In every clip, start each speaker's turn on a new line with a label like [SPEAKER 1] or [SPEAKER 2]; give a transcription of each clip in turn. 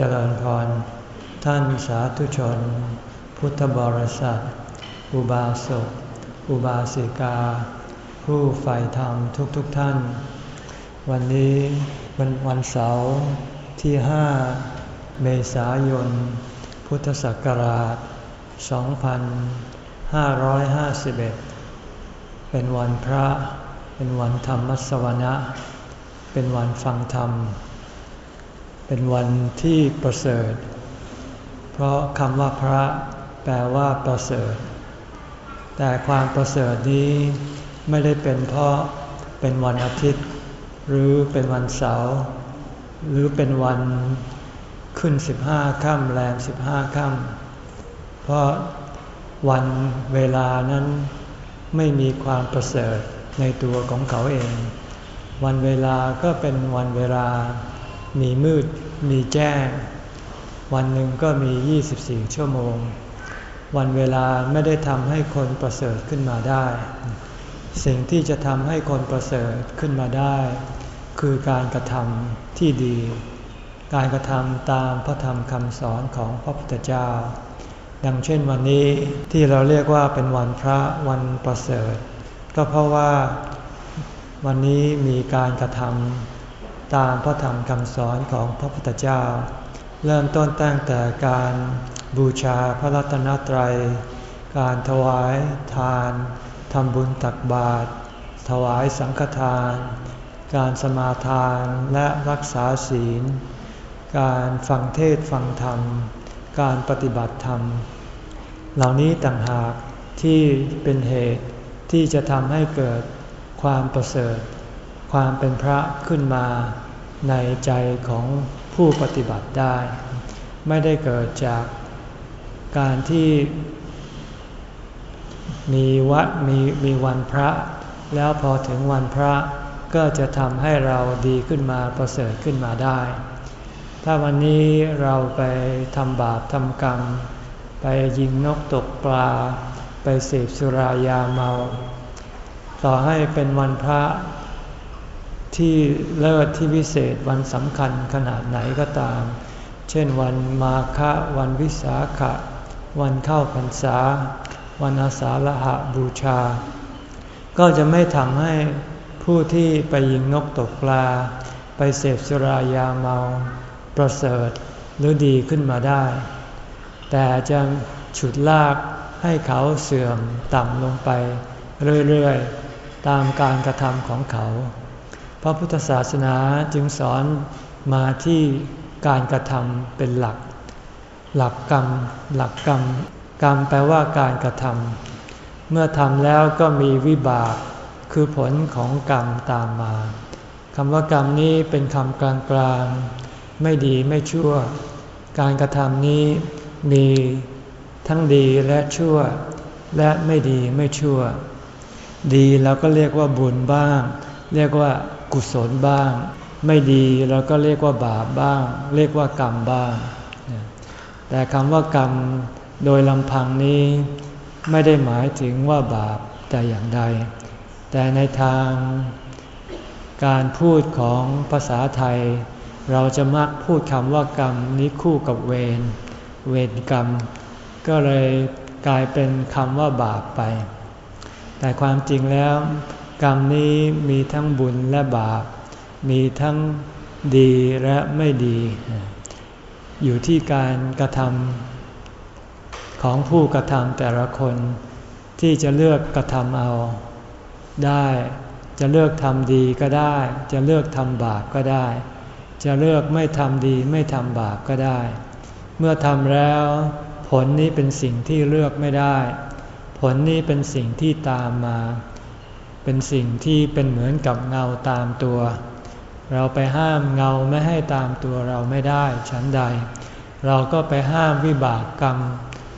[SPEAKER 1] เจริญพร ท่านสาธุชน พุทธบริษัท อุบาสก อุบาสิกา ผู้ใฝ่ธรรมทุกๆทท่าน วันนี้เป็นวันเสาร์ที่ห้าเมษายน พุทธศักราช 2551 เป็นวันพระ เป็นวันธรรมสวนะ เป็นวันฟังธรรม เป็นวันที่ประเสริฐ เพราะคำว่าพระแปลว่าประเสริฐ แต่ความประเสริฐนี้ไม่ได้เป็นเพราะเป็นวันอาทิตย์ หรือเป็นวันเสาร์หรือเป็นวันขึ้นสิบห้าค่ำแรมสิบห้าค่ำเพราะวันเวลานั้นไม่มีความประเสริฐในตัวของเขาเอง วันเวลาก็เป็นวันเวลา มีมืดมีแจ้ง วันหนึ่งก็มี 24 ชั่วโมง วันเวลาไม่ได้ทำให้คนประเสริฐขึ้นมาได้ สิ่งที่จะทำให้คนประเสริฐขึ้นมาได้ คือการกระทำที่ดี การกระทำตามพระธรรมคำสอนของพระพุทธเจ้า ดังเช่นวันนี้ที่เราเรียกว่าเป็นวันพระวันประเสริฐ ก็เพราะว่าวันนี้มีการกระทำ ตามพระธรรมคำสอนของพระพุทธเจ้า เริ่มต้นตั้งแต่การบูชาพระรัตนตรัย การถวายทานทำบุญตักบาตรถวายสังฆทาน การสมาทานและรักษาศีล การฟังเทศฟังธรรม การปฏิบัติธรรม เหล่านี้ต่างหากที่เป็นเหตุที่จะทำให้เกิดความประเสริฐ ความเป็นพระขึ้นมาในใจของผู้ปฏิบัติได้ ไม่ได้เกิดจากการที่มีวัดมีมีวันพระ แล้วพอถึงวันพระก็จะทำให้เราดีขึ้นมาประเสริฐขึ้นมาได้ ถ้าวันนี้เราไปทำบาปทำกรรม ไปยิงนกตกปลา ไปเสพสุรายาเมา ต่อให้เป็นวันพระ ที่เลิศที่วิเศษวันสำคัญขนาดไหนก็ตาม เช่นวันมาฆะวันวิสาขะ วันเข้าพรรษา วันอาสาฬหะบูชา ก็จะไม่ทำให้ผู้ที่ไปยิงนกตกปลา ไปเสพสุรายาเมา ประเสริฐหรือดีขึ้นมาได้ แต่จะฉุดลากให้เขาเสื่อมต่ำลงไป เรื่อยๆ ตามการกระทำของเขา พระพุทธศาสนาจึงสอนมาที่การกระทำเป็นหลัก หลักกรรม หลักกรรม กรรมแปลว่าการกระทำเมื่อทำแล้วก็มีวิบาก คือผลของกรรมตามมาคำว่ากรรมนี้เป็นคำกลางๆ ไม่ดีไม่ชั่ว การกระทำนี้มีทั้งดีและชั่ว และไม่ดีไม่ชั่ว ดีเราก็เรียกว่าบุญบ้าง เรียกว่า กุศลบ้าง ไม่ดีเราก็เรียกว่าบาปบ้าง เรียกว่ากรรมบ้าง แต่คำว่ากรรมโดยลำพังนี้ไม่ได้หมายถึงว่าบาปแต่อย่างใด แต่ในทางการพูดของภาษาไทย เราจะมักพูดคำว่ากรรมนี้คู่กับเวรเวรกรรม ก็เลยกลายเป็นคำว่าบาปไป แต่ความจริงแล้ว กรรมนี้มีทั้งบุญและบาป มีทั้งดีและไม่ดี อยู่ที่การกระทำของผู้กระทำแต่ละคนที่จะเลือกกระทำเอา ได้จะเลือกทำดีก็ได้ จะเลือกทำบาปก็ได้ จะเลือกไม่ทำดีไม่ทำบาปก็ได้ เมื่อทำแล้ว ผลนี้เป็นสิ่งที่เลือกไม่ได้ ผลนี้เป็นสิ่งที่ตามมา เป็นสิ่งที่เป็นเหมือนกับเงาตามตัว เราไปห้ามเงาไม่ให้ตามตัวเราไม่ได้ชั้นใด เราก็ไปห้ามวิบากกรรม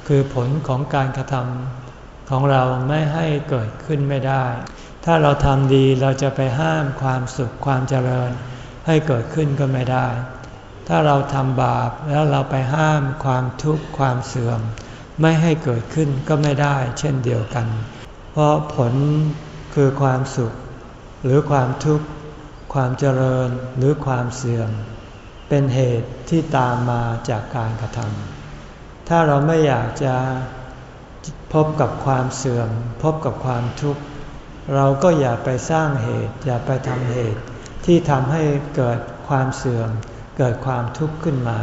[SPEAKER 1] คือผลของการกระทำของเราไม่ให้เกิดขึ้นไม่ได้ ถ้าเราทำดีเราจะไปห้ามความสุขความเจริญ ให้เกิดขึ้นก็ไม่ได้ ถ้าเราทำบาปแล้วเราไปห้ามความทุกข์ความเสื่อม ไม่ให้เกิดขึ้นก็ไม่ได้ เช่นเดียวกัน เพราะผล คือความสุข หรือความทุกข์ ความเจริญหรือความเสื่อม เป็นเหตุที่ตามมาจากการกระทำถ้าเราไม่อยากจะพบกับความเสื่อม พบกับความทุกข์ เราก็อย่าไปสร้างเหตุ อย่าไปทำเหตุ ที่ทำให้เกิดความเสื่อม เกิดความทุกข์ขึ้นมา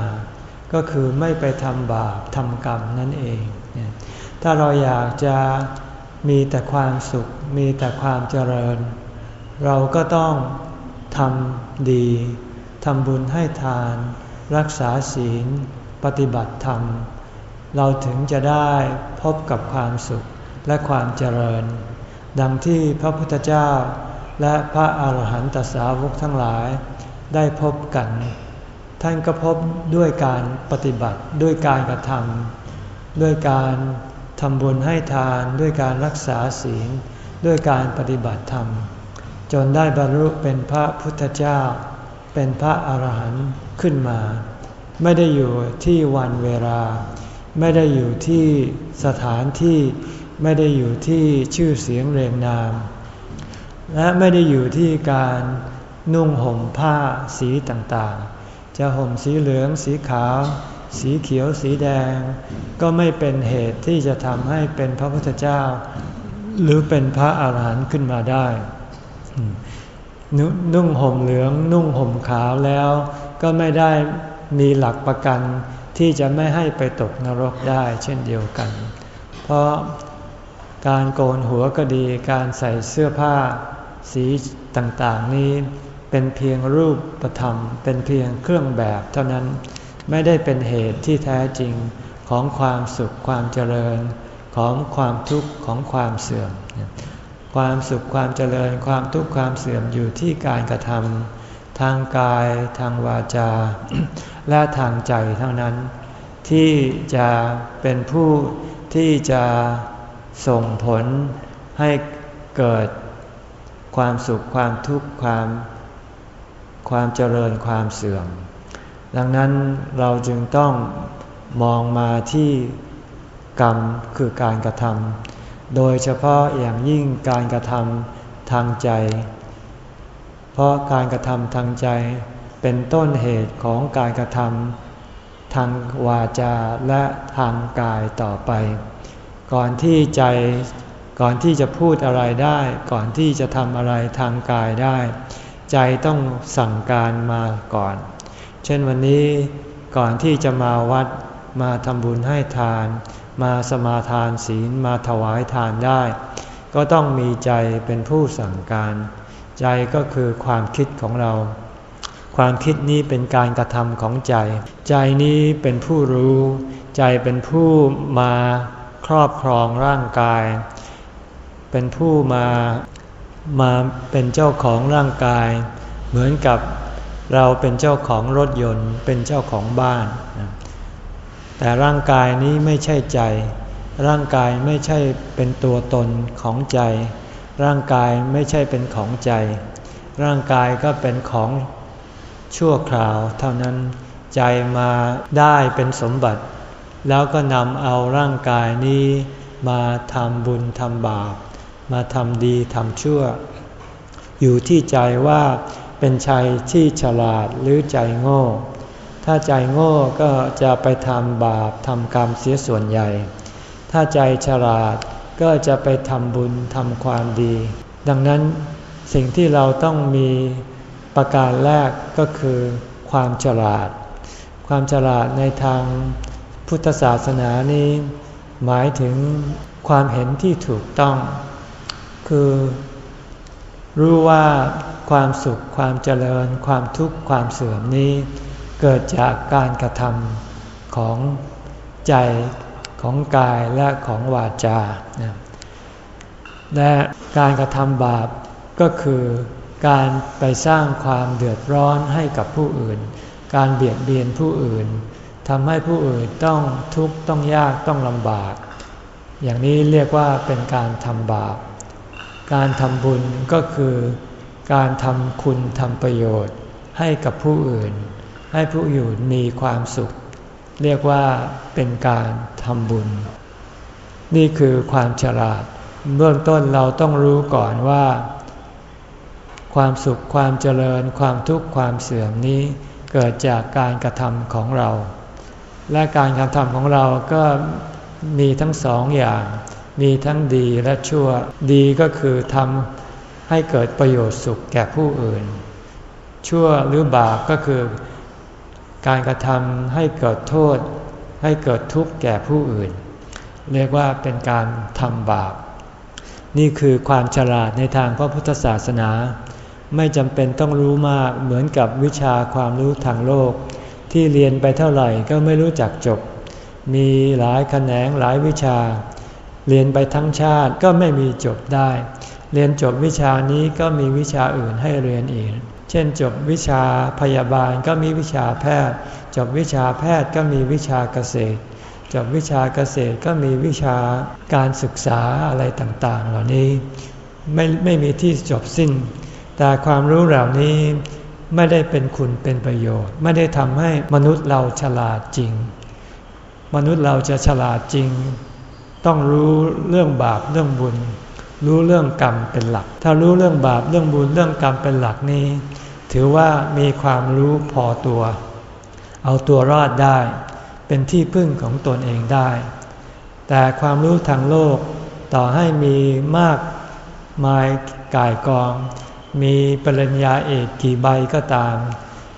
[SPEAKER 1] ก็คือไม่ไปทำบาปทำกรรมนั่นเอง ถ้าเราอยากจะมีแต่ความสุข มีแต่ความเจริญ เราก็ต้องทำดีทำบุญให้ทาน รักษาศีล ปฏิบัติธรรม เราถึงจะได้พบกับความสุขและความเจริญ ดังที่พระพุทธเจ้า และพระอาหารหันตสาวกทั้งหลายได้พบกัน ท่านก็พบด้วยการปฏิบัติด้วยการกระทำด้วยการทำบุญให้ทานด้วยการรักษาศีล ด้วยการปฏิบัติธรรม จนได้บรรลุเป็นพระพุทธเจ้า เป็นพระอาหารหันต์ขึ้นมา ไม่ได้อยู่ที่วันเวลา ไม่ได้อยู่ที่สถานที่ไม่ได้อยู่ที่ชื่อเสียงเรียงนาม และไม่ได้อยู่ที่การนุ่งห่มผ้าสีต่างๆ จะห่มสีเหลืองสีขาว สีเขียวสีแดง ก็ไม่เป็นเหตุที่จะทำให้เป็นพระพุทธเจ้า หรือเป็นพระอาหารหันต์ขึ้นมาได้ นุ่งห่มเหลือง นุ่งห่มขาวแล้ว ก็ไม่ได้มีหลักประกันที่จะไม่ให้ไปตกนรกได้เช่นเดียวกัน เพราะการโกนหัวก็ดี การใส่เสื้อผ้าสีต่างๆนี้เป็นเพียงรูปประธรรม เป็นเพียงเครื่องแบบเท่านั้นไม่ได้เป็นเหตุที่แท้จริงของความสุขความเจริญ ของความทุกข์ของความเสื่อม ความสุขความเจริญความทุกข์ความเสื่อมอยู่ที่การกระทำทางกาย ทางวาจา และทางใจเท่านั้น ที่จะเป็นผู้ที่จะส่งผลให้เกิดความสุขความทุกข์ความความเจริญความเสื่อม ดังนั้นเราจึงต้องมองมาที่ กรรมคือการกระทำโดยเฉพาะอย่างยิ่งการกระทำทางใจ เพราะการกระทำทางใจเป็นต้นเหตุของการกระทำทางวาจาและทางกายต่อไป ก่อนที่ใจก่อนที่จะพูดอะไรได้ ก่อนที่จะทำอะไรทางกายได้ ใจต้องสั่งการมาก่อน เช่นวันนี้ก่อนที่จะมาวัดมาทำบุญให้ทาน มาสมาทานศีลมาถวายทานได้ ก็ต้องมีใจเป็นผู้สั่งการ ใจก็คือความคิดของเรา ความคิดนี้เป็นการกระทำของใจ ใจนี้เป็นผู้รู้ ใจเป็นผู้มาครอบครองร่างกาย เป็นผู้มามาเป็นเจ้าของร่างกาย เหมือนกับเราเป็นเจ้าของรถยนต์ เป็นเจ้าของบ้าน แต่ร่างกายนี้ไม่ใช่ใจ ร่างกายไม่ใช่เป็นตัวตนของใจ ร่างกายไม่ใช่เป็นของใจ ร่างกายก็เป็นของชั่วคราว เท่านั้นใจมาได้เป็นสมบัติ แล้วก็นำเอาร่างกายนี้มาทำบุญทำบาป มาทำดีทำชั่ว อยู่ที่ใจว่าเป็นชัยที่ฉลาดหรือใจโง่ ถ้าใจโง่ก็จะไปทำบาปทำกรรมเสียส่วนใหญ่ ถ้าใจฉลาดก็จะไปทำบุญทำความดี ดังนั้นสิ่งที่เราต้องมีประการแรกก็คือความฉลาด ความฉลาดในทางพุทธศาสนานี้ หมายถึงความเห็นที่ถูกต้อง คือ รู้ว่าความสุขความเจริญ ความทุกข์ความเสื่อมนี้ เกิดจากการกระทำของใจของกายและของวาจา และการกระทำบาปก็คือการไปสร้างความเดือดร้อนให้กับผู้อื่น การเบียดเบียนผู้อื่นทำให้ผู้อื่นต้องทุกข์ต้องยากต้องลำบาก อย่างนี้เรียกว่าเป็นการทำบาป การทำบุญก็คือการทำคุณทำประโยชน์ให้กับผู้อื่น ให้ผู้อื่มีความสุข เรียกว่าเป็นการทำบุญ นี่คือความฉลาด เบื้องต้นเราต้องรู้ก่อนว่า ความสุขความเจริญความทุกข์ความเสื่อมนี้เกิดจากการกระทำของเรา และการกระทำของเราก็มีทั้งสองอย่าง มีทั้งดีและชั่ว ดีก็คือทำให้เกิดประโยชน์สุขแก่ผู้อื่น ชั่วหรือบาปก็คือ การกระทำให้เกิดโทษ ให้เกิดทุกข์แก่ผู้อื่น เรียกว่าเป็นการทำบาป นี่คือความฉลาดในทางพระพุทธศาสนา ไม่จำเป็นต้องรู้มากเหมือนกับวิชาความรู้ทางโลก ที่เรียนไปเท่าไหร่ก็ไม่รู้จักจบ มีหลายแขนงหลายวิชา เรียนไปทั้งชาติก็ไม่มีจบได้ เรียนจบวิชานี้ก็มีวิชาอื่นให้เรียนอีก เช่นจบวิชาพยาบาลก็มีวิชาแพทย์ จบวิชาแพทย์ก็มีวิชาเกษตร จบวิชาเกษตรก็มีวิชาการศึกษาอะไรต่างๆ เหล่านี้ไม่ไม่มีที่จบสิ้น แต่ความรู้เหล่านี้ไม่ได้เป็นคุณเป็นประโยชน์ ไม่ได้ทำให้มนุษย์เราฉลาดจริง มนุษย์เราจะฉลาดจริง ต้องรู้เรื่องบาปเรื่องบุญ รู้เรื่องกรรมเป็นหลัก ถ้ารู้เรื่องบาปเรื่องบุญเรื่องกรรมเป็นหลักนี้ ถือว่ามีความรู้พอตัว เอาตัวรอดได้ เป็นที่พึ่งของตนเองได้ แต่ความรู้ทางโลกต่อให้มีมากมายกายกอง มีปริญญาเอกกี่ใบก็ตาม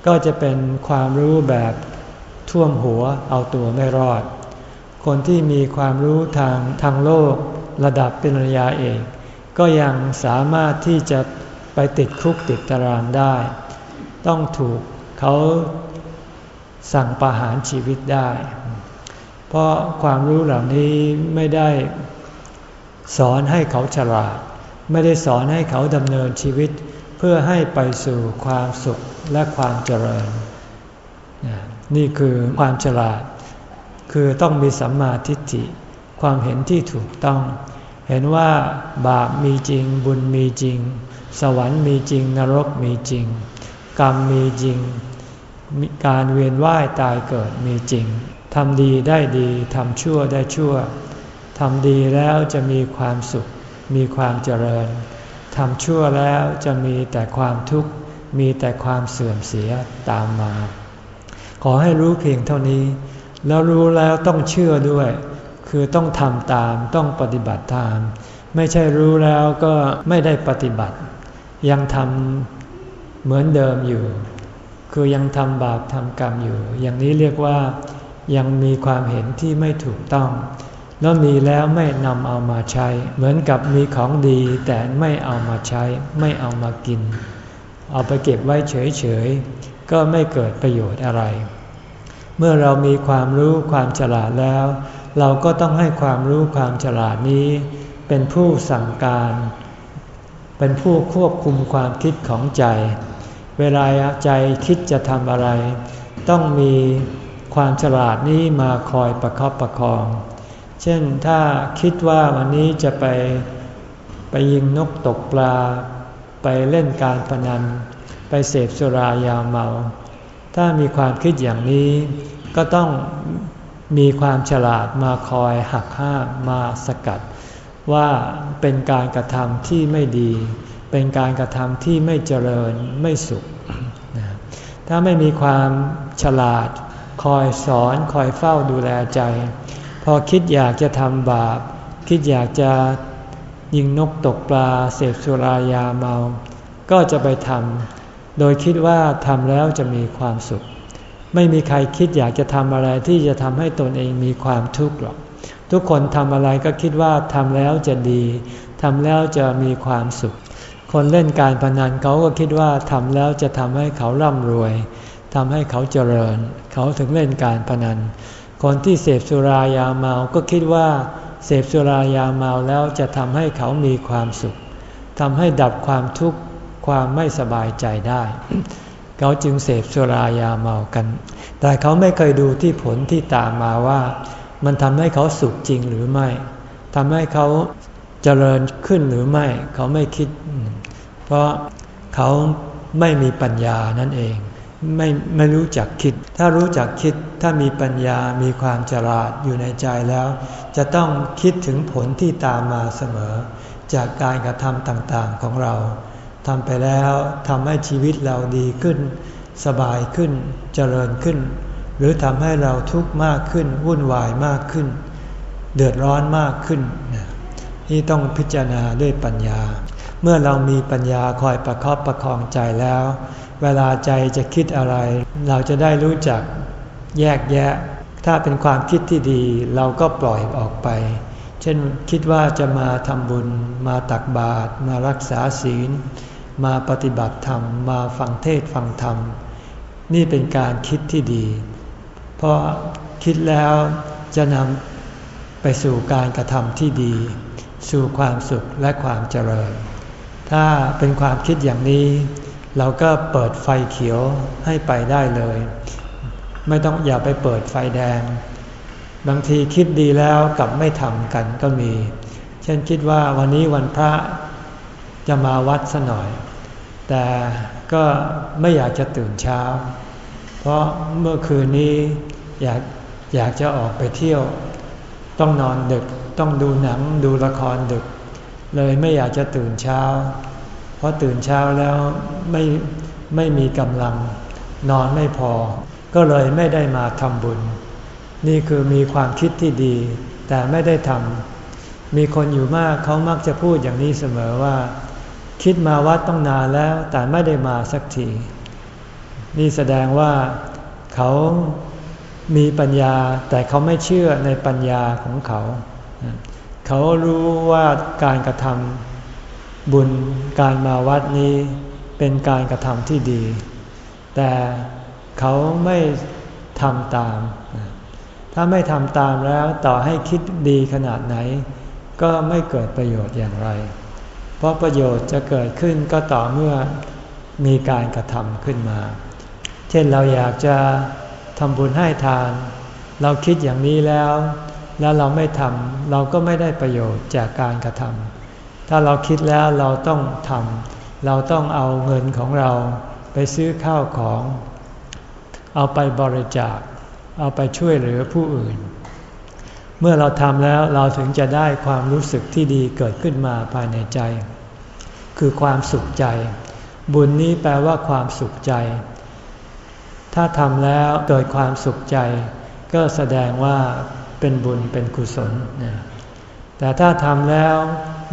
[SPEAKER 1] ก็จะเป็นความรู้แบบท่วมหัวเอาตัวไม่รอด คนที่มีความรู้ทางทางโลก ระดับปริญญาเอกก็ยังสามารถที่จะไปติดคุกติดตารางได้ ต้องถูกเขาสั่งประหารชีวิตได้ เพราะความรู้เหล่านี้ไม่ได้สอนให้เขาฉลาด ไม่ได้สอนให้เขาดำเนินชีวิตเพื่อให้ไปสู่ความสุขและความเจริญ นี่คือความฉลาด คือต้องมีสัมมาทิฏฐิ ความเห็นที่ถูกต้อง เห็นว่าบาปมีจริง บุญมีจริง สวรรค์มีจริง นรกมีจริง กรรมมีจริง การเวียนว่ายตายเกิดมีจริงทำดีได้ดีทำชั่วได้ชั่วทำดีแล้วจะมีความสุข มีความเจริญทำชั่วแล้วจะมีแต่ความทุกข์ มีแต่ความเสื่อมเสียตามมา ขอให้รู้เพียงเท่านี้ แล้วรู้แล้วต้องเชื่อด้วย คือต้องทำตามต้องปฏิบัติตาม ไม่ใช่รู้แล้วก็ไม่ได้ปฏิบัติ ยังทำเหมือนเดิมอยู่ คือยังทำบาปทำกรรมอยู่ อย่างนี้เรียกว่ายังมีความเห็นที่ไม่ถูกต้อง แล้วมีแล้วไม่นำเอามาใช้ เหมือนกับมีของดีแต่ไม่เอามาใช้ ไม่เอามากิน เอาไปเก็บไว้เฉยก็ไม่เกิดประโยชน์อะไร เมื่อเรามีความรู้ความฉลาดแล้ว เราก็ต้องให้ความรู้ความฉลาดนี้ เป็นผู้สั่งการ เป็นผู้ควบคุมความคิดของใจ เวลาใจคิดจะทำอะไร ต้องมีความฉลาดนี้มาคอยประคับประคอง เช่นถ้าคิดว่าวันนี้จะไปไปยิงนกตกปลา ไปเล่นการพนัน ไปเสพสุรายาเมา ถ้ามีความคิดอย่างนี้ก็ต้อง มีความฉลาดมาคอยหักห้ามมาสกัด ว่าเป็นการกระทำที่ไม่ดี เป็นการกระทำที่ไม่เจริญไม่สุข ถ้าไม่มีความฉลาด คอยสอนคอยเฝ้าดูแลใจ พอคิดอยากจะทำบาป คิดอยากจะยิงนกตกปลาเสพสุรายาเมา ก็จะไปทำโดยคิดว่าทำแล้วจะมีความสุข ไม่มีใครคิดอยากจะทำอะไรที่จะทำให้ตนเองมีความทุกข์หรอก ทุกคนทำอะไรก็คิดว่าทำแล้วจะดีทำแล้วจะมีความสุข คนเล่นการพนันเขาก็คิดว่าทำแล้วจะทำให้เขาร่ำรวยทำให้เขาเจริญ เขาถึงเล่นการพนัน คนที่เสพสุรายาเมาก็คิดว่า เสพสุรายาเมาแล้วจะทำให้เขามีความสุขทำให้ดับความทุกข์ความไม่สบายใจได้ เขาจึงเสพสุรายาเมากัน แต่เขาไม่เคยดูที่ผลที่ตามมาว่า มันทำให้เขาสุขจริงหรือไม่ทำให้เขาเจริญขึ้นหรือไม่ เขาไม่คิด เพราะเขาไม่มีปัญญานั่นเอง ไม่ไม่รู้จักคิด ถ้ารู้จักคิดถ้ามีปัญญามีความฉลาดอยู่ในใจแล้ว จะต้องคิดถึงผลที่ตามมาเสมอ จากการกระทำต่างๆของเรา ทำไปแล้วทำให้ชีวิตเราดีขึ้น สบายขึ้น เจริญขึ้น หรือทำให้เราทุกข์มากขึ้น วุ่นวายมากขึ้น เดือดร้อนมากขึ้นนี่ต้องพิจารณาด้วยปัญญา เมื่อเรามีปัญญาคอยประคับประคองใจแล้ว เวลาใจจะคิดอะไร เราจะได้รู้จักแยกแยะ ถ้าเป็นความคิดที่ดีเราก็ปล่อยออกไป เช่นคิดว่าจะมาทำบุญ มาตักบาตรมารักษาศีล มาปฏิบัติธรรม มาฟังเทศฟังธรรม นี่เป็นการคิดที่ดี เพราะคิดแล้วจะนำไปสู่การกระทำที่ดี สู่ความสุขและความเจริญ ถ้าเป็นความคิดอย่างนี้ เราก็เปิดไฟเขียวให้ไปได้เลย ไม่ต้องอย่าไปเปิดไฟแดง บางทีคิดดีแล้วกลับไม่ทำกันก็มี เช่นคิดว่าวันนี้วันพระจะมาวัดสหน่อย แต่ก็ไม่อยากจะตื่นเช้า เพราะเมื่อคืนนี้อยากอยากจะออกไปเที่ยว ต้องนอนดึกต้องดูหนังดูละครดึก เลยไม่อยากจะตื่นเช้า เพราะตื่นเช้าแล้วไม่ไม่มีกำลัง นอนไม่พอ ก็เลยไม่ได้มาทำบุญ นี่คือมีความคิดที่ดี แต่ไม่ได้ทำมีคนอยู่มากเขามักจะพูดอย่างนี้เสมอว่า คิดมาวัดต้องนานแล้วแต่ไม่ได้มาสักที นี่แสดงว่าเขามีปัญญาแต่เขาไม่เชื่อในปัญญาของเขา เขารู้ว่าการกระทำบุญการมาวัดนี้เป็นการกระทำที่ดี แต่เขาไม่ทำตาม ถ้าไม่ทำตามแล้วต่อให้คิดดีขนาดไหน ก็ไม่เกิดประโยชน์อย่างไร เพราะประโยชน์จะเกิดขึ้นก็ต่อเมื่อมีการกระทำขึ้นมา เช่นเราอยากจะทำบุญให้ทาน เราคิดอย่างนี้แล้ว แล้วเราไม่ทำเราก็ไม่ได้ประโยชน์จากการกระทำถ้าเราคิดแล้วเราต้องทำเราต้องเอาเงินของเราไปซื้อข้าวของ เอาไปบริจาค เอาไปช่วยเหลือผู้อื่น เมื่อเราทำแล้วเราถึงจะได้ความรู้สึกที่ดีเกิดขึ้นมาภายในใจ คือความสุขใจ บุญนี้แปลว่าความสุขใจ ถ้าทำแล้วเกิดความสุขใจ ก็แสดงว่าเป็นบุญเป็นกุศลแต่ถ้าทำแล้ว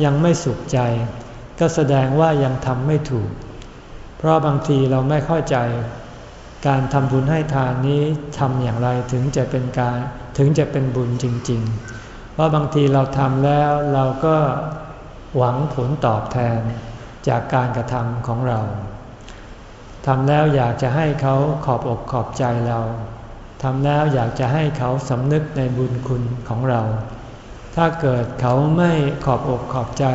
[SPEAKER 1] ยังไม่สุขใจ ก็แสดงว่ายังทำไม่ถูก เพราะบางทีเราไม่เข้าใจ การทำบุญให้ทานนี้ทำอย่างไรถึงจะเป็นการ ถึงจะเป็นบุญจริง ๆ เพราะบางทีเราทำแล้วเราก็หวังผลตอบแทนจากการกระทำของเราทำแล้วอยากจะให้เขาขอบอกขอบใจเราทำแล้วอยากจะให้เขาสำนึกในบุญคุณของเรา ถ้าเกิดเขาไม่ขอบอกขอบใจ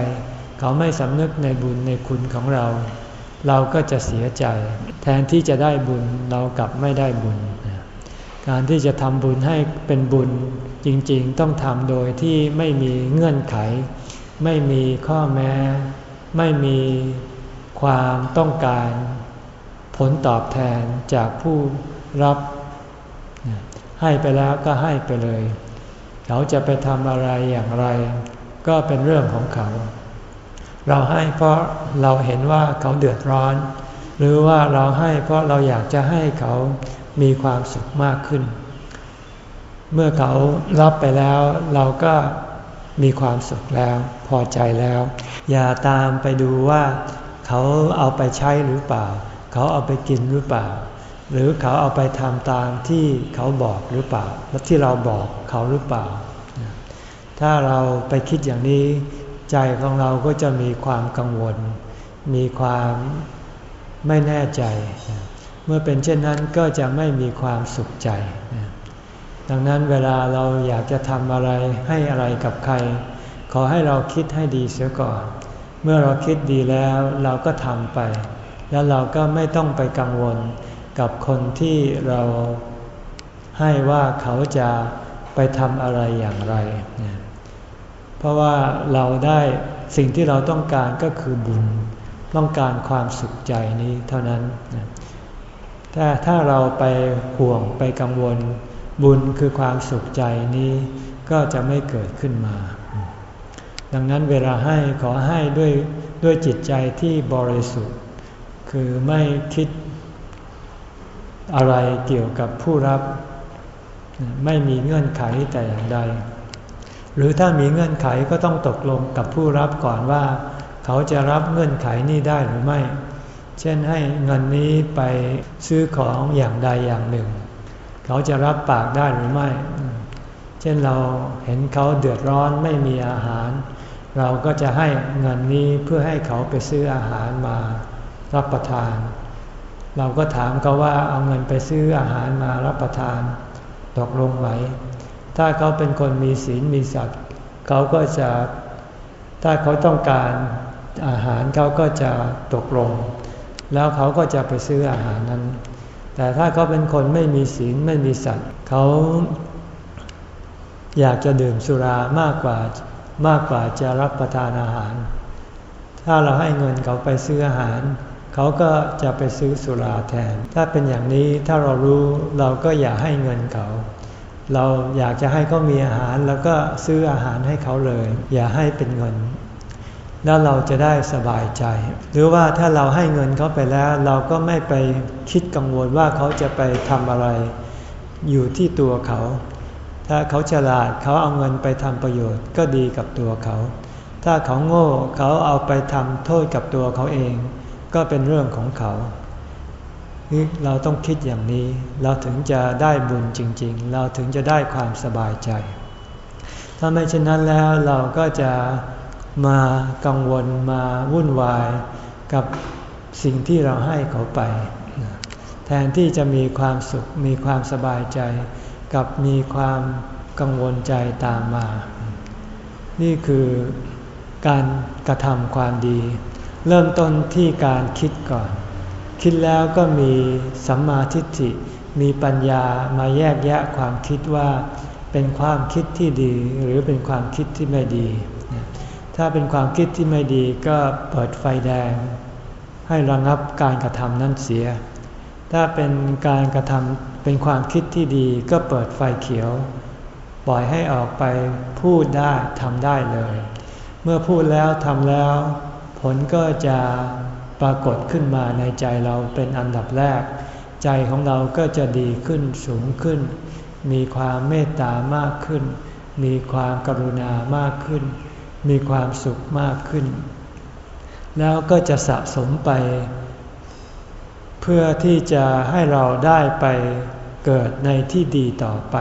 [SPEAKER 1] เขาไม่สำนึกในบุญในคุณของเรา เราก็จะเสียใจ แทนที่จะได้บุญเรากลับไม่ได้บุญ การที่จะทำบุญให้เป็นบุญจริงๆ ต้องทำโดยที่ไม่มีเงื่อนไข ไม่มีข้อแม้ ไม่มีความต้องการผลตอบแทนจากผู้รับ ให้ไปแล้วก็ให้ไปเลย เขาจะไปทำอะไรอย่างไร ก็เป็นเรื่องของเขา เราให้เพราะเราเห็นว่าเขาเดือดร้อน หรือว่าเราให้เพราะเราอยากจะให้เขา มีความสุขมากขึ้น เมื่อเขารับไปแล้วเราก็มีความสุขแล้ว พอใจแล้ว อย่าตามไปดูว่าเขาเอาไปใช้หรือเปล่า เขาเอาไปกินหรือเปล่า หรือเขาเอาไปทำตามที่เขาบอกหรือเปล่า และที่เราบอกเขาหรือเปล่า ถ้าเราไปคิดอย่างนี้ ใจของเราก็จะมีความกังวล มีความไม่แน่ใจ เมื่อเป็นเช่นนั้นก็จะไม่มีความสุขใจ ดังนั้นเวลาเราอยากจะทำอะไรให้อะไรกับใคร ขอให้เราคิดให้ดีเสียก่อน เมื่อเราคิดดีแล้วเราก็ทำไป แล้วเราก็ไม่ต้องไปกังวลกับคนที่เราให้ว่าเขาจะไปทำอะไรอย่างไร เพราะว่าเราได้สิ่งที่เราต้องการก็คือบุญ ต้องการความสุขใจนี้เท่านั้น แต่ถ้าเราไปห่วงไปกังวล บุญคือความสุขใจนี้ก็จะไม่เกิดขึ้นมา ดังนั้นเวลาให้ขอให้ด้วยด้วยจิตใจที่บริสุทธิ์ คือไม่คิดอะไรเกี่ยวกับผู้รับ ไม่มีเงื่อนไขแต่อย่างใด หรือถ้ามีเงื่อนไขก็ต้องตกลงกับผู้รับก่อนว่า เขาจะรับเงื่อนไขนี้ได้หรือไม่ เช่นให้เงินนี้ไปซื้อของอย่างใดอย่างหนึ่ง เขาจะรับปากได้หรือไม่ เช่นเราเห็นเขาเดือดร้อนไม่มีอาหาร เราก็จะให้เงินนี้เพื่อให้เขาไปซื้ออาหารมารับประทาน เราก็ถามเขาว่าเอาเงินไปซื้ออาหารมารับประทาน ตกลงไหม ถ้าเขาเป็นคนมีศีลมีสัตว์เขาก็จะถ้าเขาต้องการอาหารเขาก็จะตกลง แล้วเขาก็จะไปซื้ออาหารนั้น แต่ถ้าเขาเป็นคนไม่มีศีลไม่มีสัตว์เขาอยากจะดื่มสุรามากกว่ามากกว่าจะรับประทานอาหาร ถ้าเราให้เงินเขาไปซื้ออาหาร เขาก็จะไปซื้อสุราแทน ถ้าเป็นอย่างนี้ถ้าเรารู้เราก็อย่าให้เงินเขา เราอยากจะให้เขามีอาหาร แล้วก็ซื้ออาหารให้เขาเลย อย่าให้เป็นเงิน แล้วเราจะได้สบายใจ หรือว่าถ้าเราให้เงินเขาไปแล้ว เราก็ไม่ไปคิดกังวลว่าเขาจะไปทำอะไร อยู่ที่ตัวเขา ถ้าเขาฉลาดเขาเอาเงินไปทำประโยชน์ก็ดีกับตัวเขา ถ้าเขาโง่เขาเอาไปทำโทษกับตัวเขาเอง ก็เป็นเรื่องของเขาเราต้องคิดอย่างนี้ เราถึงจะได้บุญจริง ๆ เราถึงจะได้ความสบายใจ ถ้าไม่เช่นนั้นแล้วเราก็จะ มากังวลมาวุ่นวายกับสิ่งที่เราให้เขาไป แทนที่จะมีความสุขมีความสบายใจ กับมีความกังวลใจตามมา นี่คือการกระทำความดี เริ่มต้นที่การคิดก่อน คิดแล้วก็มีสัมมาทิฏฐิมีปัญญามาแยกแยะความคิดว่า เป็นความคิดที่ดีหรือเป็นความคิดที่ไม่ดี ถ้าเป็นความคิดที่ไม่ดีก็เปิดไฟแดง ให้ระงับการกระทำนั้นเสีย ถ้าเป็นการกระทำเป็นความคิดที่ดีก็เปิดไฟเขียว ปล่อยให้ออกไปพูดได้ทำได้เลย เมื่อพูดแล้วทำแล้ว ผลก็จะปรากฏขึ้นมาในใจเราเป็นอันดับแรก ใจของเราก็จะดีขึ้นสูงขึ้น มีความเมตตามากขึ้น มีความกรุณามากขึ้น มีความสุขมากขึ้น แล้วก็จะสะสมไป เพื่อที่จะให้เราได้ไปเกิดในที่ดีต่อไป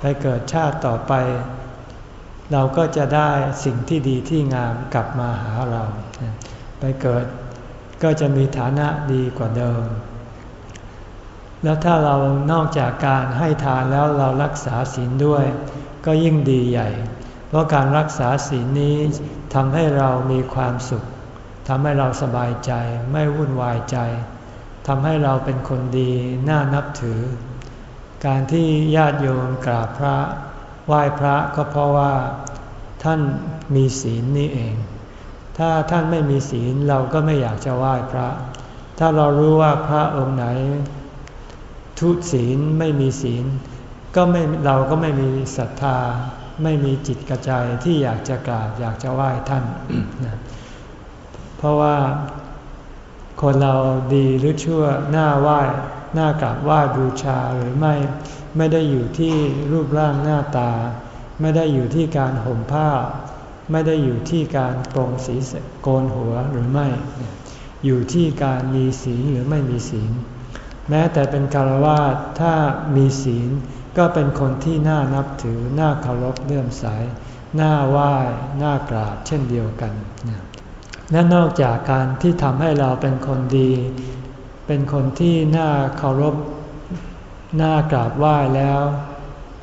[SPEAKER 1] ไปเกิดชาติต่อไป เราก็จะได้สิ่งที่ดีที่งามกลับมาหาเรา ไปเกิดก็จะมีฐานะดีกว่าเดิม แล้วถ้าเรานอกจากการให้ทานแล้วเรารักษาศีลด้วย ก็ยิ่งดีใหญ่ เพราะการรักษาศีลนี้ทำให้เรามีความสุขทำให้เราสบายใจไม่วุ่นวายใจทำให้เราเป็นคนดีน่านับถือ การที่ญาติโยมกราบพระไหว้พระก็เพราะว่า ท่านมีศีลนี่เอง ถ้าท่านไม่มีศีลเราก็ไม่อยากจะไหว้พระ ถ้าเรารู้ว่าพระองค์ไหน ทุศีลไม่มีศีล ก็ไม่เราก็ไม่มีศรัทธา ไม่มีจิตกระจายที่อยากจะกราบอยากจะไหว้ท่านเพราะว่าคนเราดีหรือชั่วหน้าไหว้หน้ากราบไหว้บูชาหรือไม่ไม่ได้อยู่ที่รูปร่างหน้าตา ไม่ได้อยู่ที่การห่มผ้า ไม่ได้อยู่ที่การปรงศีรษะโกนหัวหรือไม่ อยู่ที่การมีศีลหรือไม่มีศีล แม้แต่เป็นคารวาสถ้ามีศีล ก็เป็นคนที่น่านับถือ น่าเคารพเลื่อมใส น่าไหว้ น่ากราบเช่นเดียวกันและนอกจากการที่ทำให้เราเป็นคนดี เป็นคนที่น่าเคารพ น่ากราบไหว้แล้ว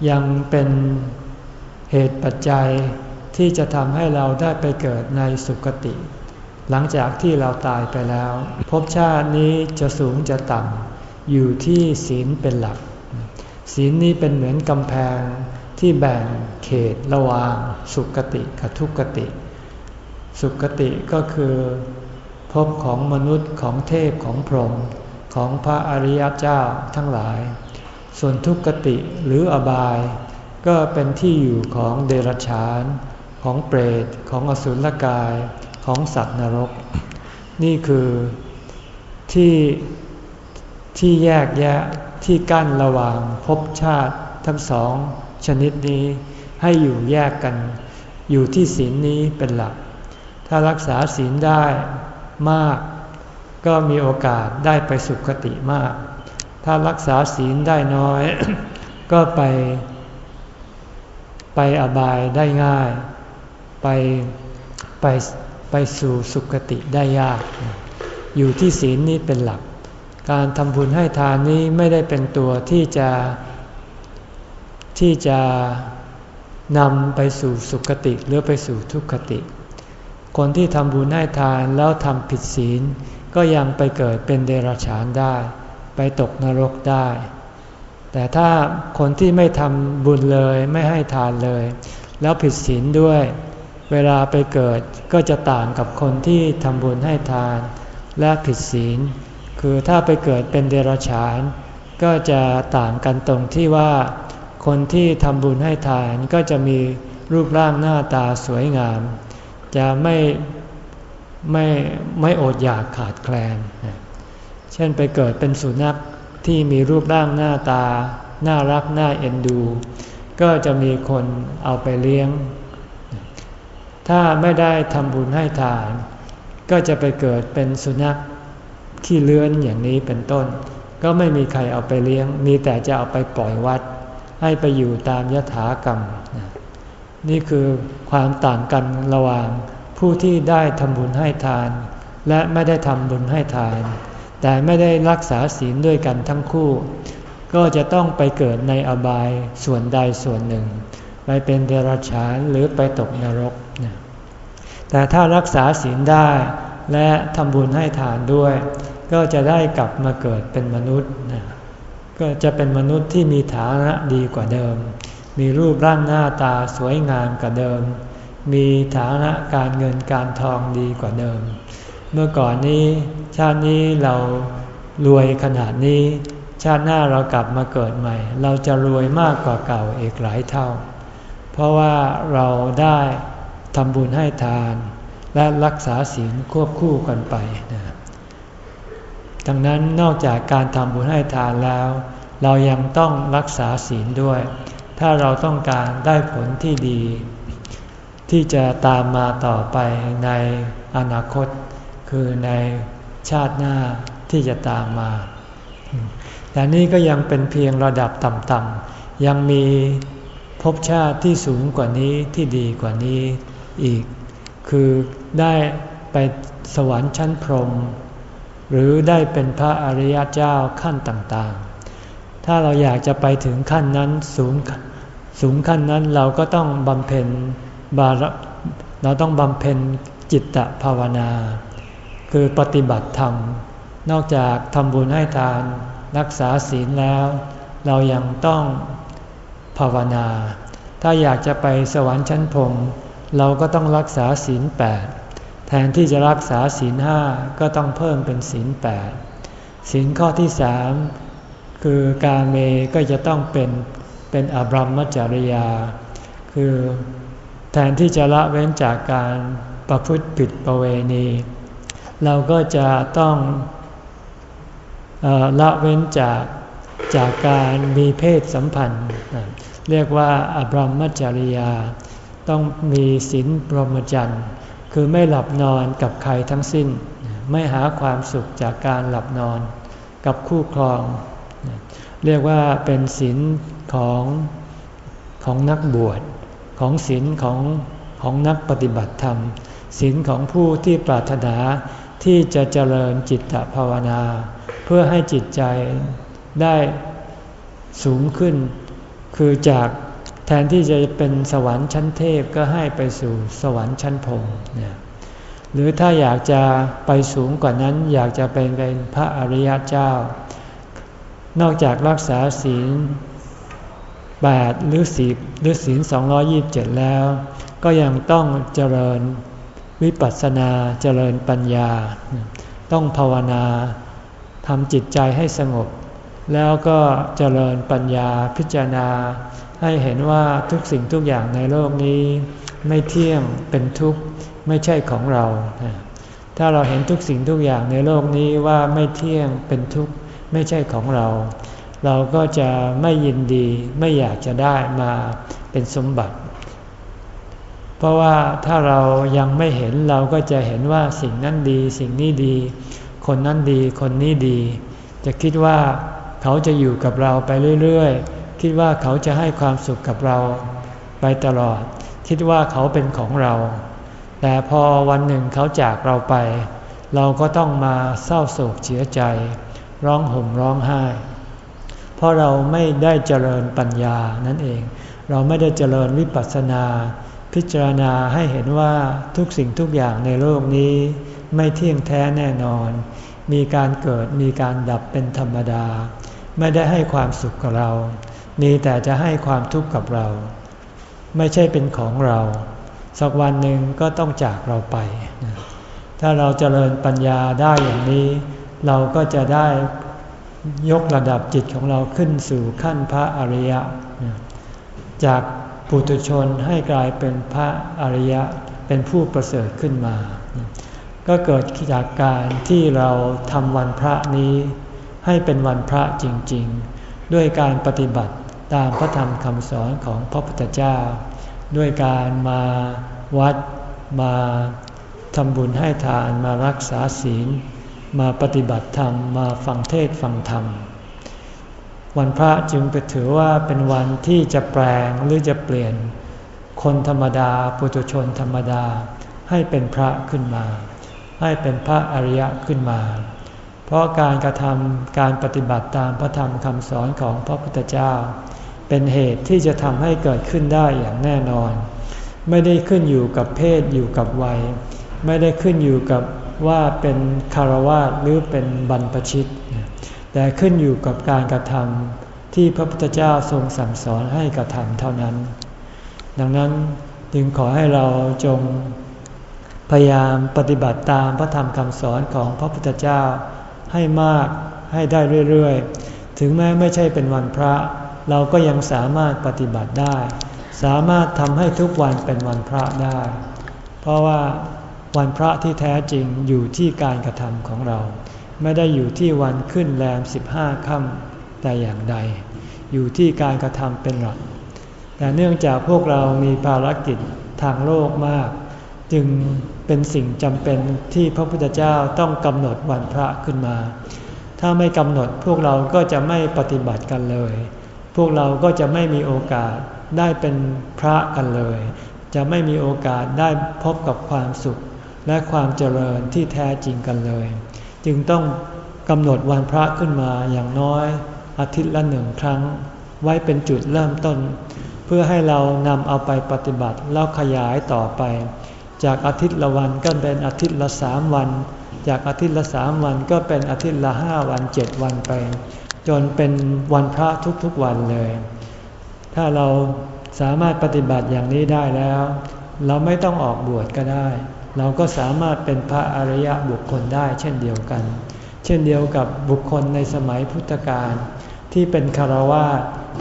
[SPEAKER 1] ยังเป็นเหตุปัจจัยที่จะทำให้เราได้ไปเกิดในสุคติ หลังจากที่เราตายไปแล้ว ภพชาตินี้จะสูงจะต่ำอยู่ที่ศีลเป็นหลัก ศีลนี้เป็นเหมือนกำแพงที่แบ่งเขตระหว่างสุคติกับทุกติ สุคติก็คือภพของมนุษย์ของเทพของพรหมของพระอริยเจ้าทั้งหลาย ส่วนทุกติหรืออบาย ก็เป็นที่อยู่ของเดรัจฉาน ของเปรต ของอสุรกาย ของสัตว์นรก นี่คือที่ ที่แยกแยะที่กั้นระหว่างภพชาติทั้งสองชนิดนี้ให้อยู่แยกกัน อยู่ที่ศีลนี้เป็นหลัก ถ้ารักษาศีลได้มาก ก็มีโอกาสได้ไปสุคติมาก ถ้ารักษาศีลได้น้อย ก็ไป ไปอบายได้ง่าย ไปไปไปสู่สุคติได้ยาก อยู่ที่ศีลนี้เป็นหลัก การทำบุญให้ทานนี้ไม่ได้เป็นตัวที่จะ ที่จะนำไปสู่สุคติหรือไปสู่ทุกขติ คนที่ทำบุญให้ทานแล้วทำผิดศีล ก็ยังไปเกิดเป็นเดรัจฉานได้ ไปตกนรกได้ แต่ถ้าคนที่ไม่ทำบุญเลยไม่ให้ทานเลย แล้วผิดศีลด้วย เวลาไปเกิดก็จะต่างกับคนที่ทำบุญให้ทาน และผิดศีล คือถ้าไปเกิดเป็นเดรัจฉาน ก็จะต่างกันตรงที่ว่า คนที่ทำบุญให้ทานก็จะมีรูปร่างหน้าตาสวยงาม จะไม่ไม่ไม่อดอยากขาดแคลน เช่นไปเกิดเป็นสุนัขที่มีรูปร่างหน้าตา น่ารักน่าเอ็นดู ก็จะมีคนเอาไปเลี้ยง ถ้าไม่ได้ทำบุญให้ทาน ก็จะไปเกิดเป็นสุนัข ขี้เลื้อนอย่างนี้เป็นต้น ก็ไม่มีใครเอาไปเลี้ยง มีแต่จะเอาไปปล่อยวัด ให้ไปอยู่ตามยถากรรม นี่คือความต่างกันระหว่างผู้ที่ได้ทำบุญให้ทาน และไม่ได้ทำบุญให้ทาน แต่ไม่ได้รักษาศีลด้วยกันทั้งคู่ ก็จะต้องไปเกิดในอบายส่วนใดส่วนหนึ่ง ไปเป็นเดรัจฉานหรือไปตกนรก แต่ถ้ารักษาศีลได้และทำบุญให้ทานด้วย ก็จะได้กลับมาเกิดเป็นมนุษย์ก็จะเป็นมนุษย์ที่มีฐานะดีกว่าเดิม มีรูปร่างหน้าตาสวยงามกว่าเดิม มีฐานะการเงินการทองดีกว่าเดิม เมื่อก่อนนี้ชาตินี้เรารวยขนาดนี้ ชาติหน้าเรากลับมาเกิดใหม่ เราจะรวยมากกว่าเก่าอีกหลายเท่า เพราะว่าเราได้ทำบุญให้ทาน และรักษาศีลควบคู่กันไปนะ ดังนั้นนอกจากการทำบุญให้ทานแล้ว เรายังต้องรักษาศีลด้วย ถ้าเราต้องการได้ผลที่ดี ที่จะตามมาต่อไปในอนาคต คือในชาติหน้าที่จะตามมาแต่นี่ก็ยังเป็นเพียงระดับต่ำๆยังมีภพชาติที่สูงกว่านี้ที่ดีกว่านี้อีก คือได้ไปสวรรค์ชั้นพรหม หรือได้เป็นพระอริยเจ้าขั้นต่างๆ ถ้าเราอยากจะไปถึงขั้นนั้นสูงสูงขั้นนั้นเราก็ต้องบำเพ็ญบารเราต้องบำเพ็ญจิตตภาวนา คือปฏิบัติธรรม นอกจากทำบุญให้ทานรักษาศีลแล้ว เรายังต้องภาวนา ถ้าอยากจะไปสวรรค์ชั้นพรมเราก็ต้องรักษาศีลแปด ทนที่จะรักษาศีลห้าก็ต้องเพิ่มเป็นศีลแปดศีลข้อที่สามคือการเมก็จะต้องเป็นเป็นอบรมจริยา คือแทนที่จะละเว้นจากการประพฤติผิดประเวณี เราก็จะต้องละเว้นจากจากการมีเพศสัมพันธ์ เรียกว่าอบรมจริยา ต้องมีศีลบรมจันทร์ คือไม่หลับนอนกับใครทั้งสิ้น ไม่หาความสุขจากการหลับนอนกับคู่ครอง เรียกว่าเป็นศีลของของนักบวชของศีลของของนักปฏิบัติธรรมศีลของผู้ที่ปรารถนาที่จะเจริญจิตภาวนา เพื่อให้จิตใจได้สูงขึ้น คือจาก แทนที่จะเป็นสวรรค์ชั้นเทพก็ให้ไปสู่สวรรค์ชั้นพรหมหรือถ้าอยากจะไปสูงกว่านั้นอยากจะเป็นเป็นพระอริยเจ้า นอกจากรักษาศีลแปดหรือสีหรือศีล227 แล้ว ก็ยังต้องเจริญวิปัสสนาเจริญปัญญา ต้องภาวนาทำจิตใจให้สงบ แล้วก็เจริญปัญญาพิจารณาให้เห็นว่าทุกสิ่งทุกอย่างในโลกนี้ ไม่เที่ยงเป็นทุกข์ไม่ใช่ของเรา ถ้าเราเห็นทุกสิ่งทุกอย่างในโลกนี้ว่าไม่เที่ยงเป็นทุกข์ไม่ใช่ของเรา เราก็จะไม่ยินดีไม่อยากจะได้มาเป็นสมบัติ เพราะว่าถ้าเรายังไม่เห็นเราก็จะเห็นว่าสิ่งนั้นดี สิ่งนี้ดี คนนั้นดีคนนี้ดี จะคิดว่าเขาจะอยู่กับเราไปเรื่อยๆ คิดว่าเขาจะให้ความสุขกับเราไปตลอด คิดว่าเขาเป็นของเรา แต่พอวันหนึ่งเขาจากเราไป เราก็ต้องมาเศร้าโศกเสียใจ ร้องห่มร้องไห้ เพราะเราไม่ได้เจริญปัญญานั่นเอง เราไม่ได้เจริญวิปัสสนา พิจารณาให้เห็นว่าทุกสิ่งทุกอย่างในโลกนี้ ไม่เที่ยงแท้แน่นอน มีการเกิดมีการดับเป็นธรรมดา ไม่ได้ให้ความสุขกับเรา มีแต่จะให้ความทุกข์กับเรา ไม่ใช่เป็นของเรา สักวันหนึ่งก็ต้องจากเราไป ถ้าเราเจริญปัญญาได้อย่างนี้ เราก็จะได้ยกระดับจิตของเราขึ้นสู่ขั้นพระอริยะ จากปุถุชนให้กลายเป็นพระอริยะเป็นผู้ประเสริฐขึ้นมา ก็เกิดจากการที่เราทำวันพระนี้ ให้เป็นวันพระจริง ๆ ด้วยการปฏิบัติ ตามพระธรรมคำสอนของพระพุทธเจ้า ด้วยการมาวัดมาทำบุญให้ทานมารักษาศีล มาปฏิบัติธรรมมาฟังเทศฟังธรรม วันพระจึงไปถือว่าเป็นวันที่จะแปลงหรือจะเปลี่ยน คนธรรมดาปุถุชนธรรมดาให้เป็นพระขึ้นมา ให้เป็นพระอริยะขึ้นมา ราะการกระทำการปฏิบัติตามพระธรรมคำสอนของพระพุทธเจ้า เป็นเหตุที่จะทำให้เกิดขึ้นได้อย่างแน่นอน ไม่ได้ขึ้นอยู่กับเพศอยู่กับวัย ไม่ได้ขึ้นอยู่กับว่าเป็นคารวะหรือเป็นบรรพชิต แต่ขึ้นอยู่กับการกระทำที่พระพุทธเจ้าทรงสั่งสอนให้กระทำเท่านั้น ดังนั้นจึงขอให้เราจงพยายามปฏิบัติตามพระธรรมคำสอนของพระพุทธเจ้า ให้มากให้ได้เรื่อยๆ ถึงแม้ไม่ใช่เป็นวันพระ เราก็ยังสามารถปฏิบัติได้ สามารถทำให้ทุกวันเป็นวันพระได้ เพราะว่าวันพระที่แท้จริงอยู่ที่การกระทำของเรา ไม่ได้อยู่ที่วันขึ้นแรมสิบห้าค่ำแต่อย่างใด อยู่ที่การกระทำเป็นหลักแต่เนื่องจากพวกเรามีภารกิจทางโลกมาก จึงเป็นสิ่งจำเป็นที่พระพุทธเจ้าต้องกำหนดวันพระขึ้นมา ถ้าไม่กำหนดพวกเราก็จะไม่ปฏิบัติกันเลย พวกเราก็จะไม่มีโอกาสได้เป็นพระกันเลย จะไม่มีโอกาสได้พบกับความสุข และความเจริญที่แท้จริงกันเลย จึงต้องกำหนดวันพระขึ้นมาอย่างน้อย อาทิตย์ละหนึ่งครั้ง ไว้เป็นจุดเริ่มต้น เพื่อให้เรานำเอาไปปฏิบัติแล้วขยายต่อไป จากอาทิตย์ละวันก็เป็นอาทิตย์ละสามวัน จากอาทิตย์ละสามวันก็เป็นอาทิตย์ละห้าวันเจ็ดวันไป จนเป็นวันพระทุกๆวันเลย ถ้าเราสามารถปฏิบัติอย่างนี้ได้แล้ว เราไม่ต้องออกบวชก็ได้ เราก็สามารถเป็นพระอริยะบุคคลได้เช่นเดียวกัน เช่นเดียวกับบุคคลในสมัยพุทธกาลที่เป็นคารวะ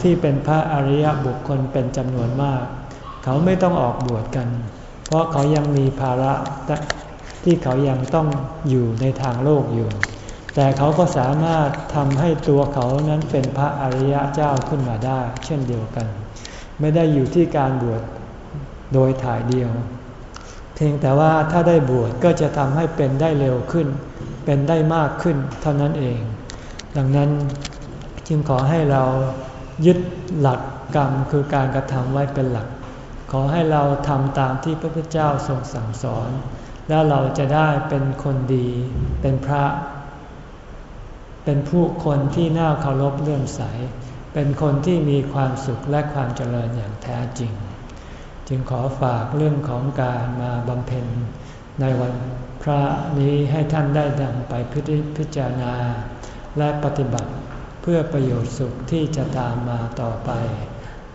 [SPEAKER 1] ที่เป็นพระอริยะบุคคลเป็นจำนวนมาก เขาไม่ต้องออกบวชกัน ราะเขายังมีภาระที่เขายังต้องอยู่ในทางโลกอยู่ แต่เขาก็สามารถทำให้ตัวเขานั้นเป็นพระอริยะเจ้าขึ้นมาได้ เช่นเดียวกัน ไม่ได้อยู่ที่การบวชโดยถ่ายเดียว เพียงแต่ว่าถ้าได้บวชก็จะทำให้เป็นได้เร็วขึ้น เป็นได้มากขึ้นเท่านั้นเอง ดังนั้นจึงขอให้เรายึดหลักกรรมคือการกระทำไว้เป็นหลัก ขอให้เราทำตามที่พระพุทธเจ้าทรงสั่งสอน แล้วเราจะได้เป็นคนดี เป็นพระ เป็นผู้คนที่น่าเคารพเลื่อมใส เป็นคนที่มีความสุขและความเจริญอย่างแท้จริง จึงขอฝากเรื่องของการมาบำเพ็ญในวันพระนี้ให้ท่านได้ดังไปพิจารณา และปฏิบัติเพื่อประโยชน์สุขที่จะตามมาต่อไป